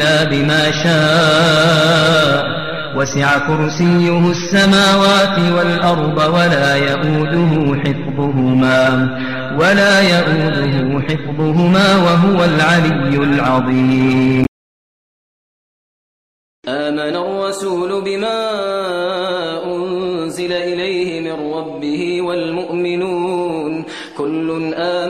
إلا بما شاء. وسع كرسيه السماوات والأرض ولا يؤوده حفظهما ولا يؤوده حفظهما وهو العلي العظيم. آمن الرسول بما أنزل إليه من ربه والمؤمنون كل آمن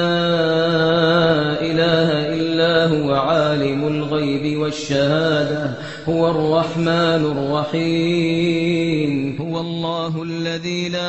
هو الرحمن الرحيم. هو الله الذي لا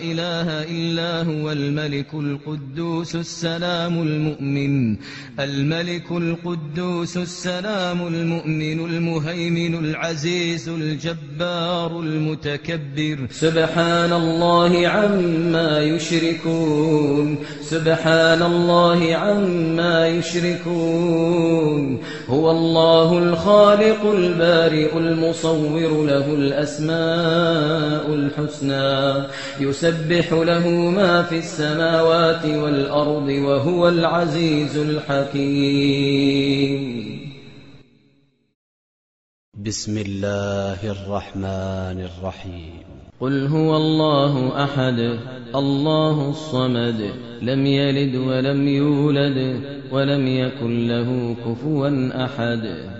إله إلا هو الملك القدوس السلام المؤمن. الملك القدوس السلام المؤمن المهيمن العزيز الجبار المتكبر. سبحان الله عما يشركون. سبحان الله عما يشركون. هو الله الخالق البارئ المصور له الأسماء الحسنى يسبح له ما في السماوات والأرض وهو العزيز الحكيم. بسم الله الرحمن الرحيم. قل هو الله أحد الله الصمد لم يلد ولم يولد ولم يكن له كفوا أحد.